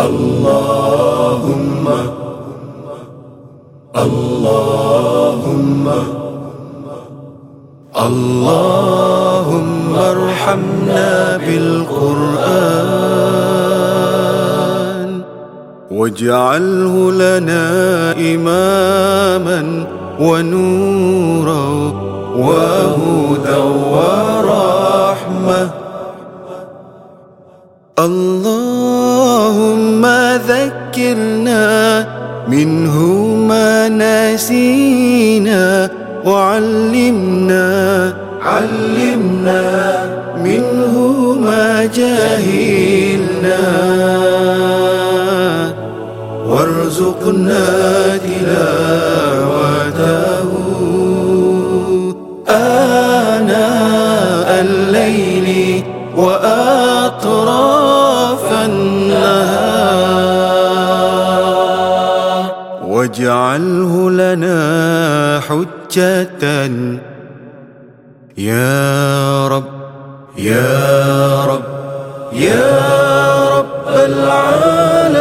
اللهم اللهم اللهم ارحمنا بالقرآن واجعله لنا إماما ونورا وهدى ورحمة اللهم ذكرنا منه ما نسينا وعلمنا علمنا منه ما جهلنا وارزقنا تلاوته. آناء الليل وأطراف واجعله لنا حجة. يا رب يا رب يا رب العالمين.